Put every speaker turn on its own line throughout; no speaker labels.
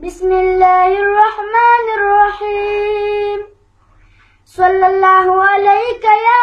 بسم الله الرحمن الرحيم صلى الله عليك يا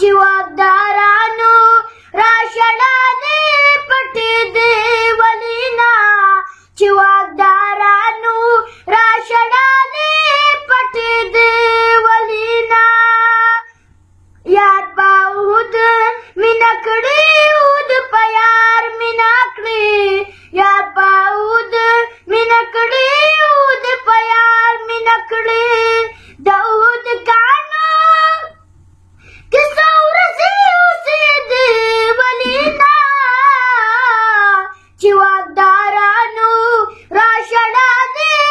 جوابدارانو راشړه دې پټې دې ولینا جوابدارانو راشړه دې پټې دې ولینا یار باود مینا کړې ود پیار مینا کړې یار باود مینا کړې ود پیار مینا کړې داود چې واکدارانو راشړه دې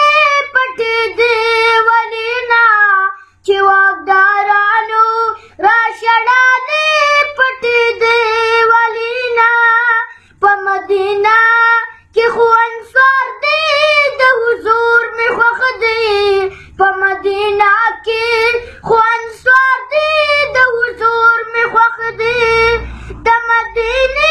پټې دې ولینا چې واکدارانو راشړه دې پټې دې ولینا په مدینه کې خو انصار دې د حضور مې خوښ دې په مدینه کې خو انصار دې د حضور مې خوښ دې د مدینه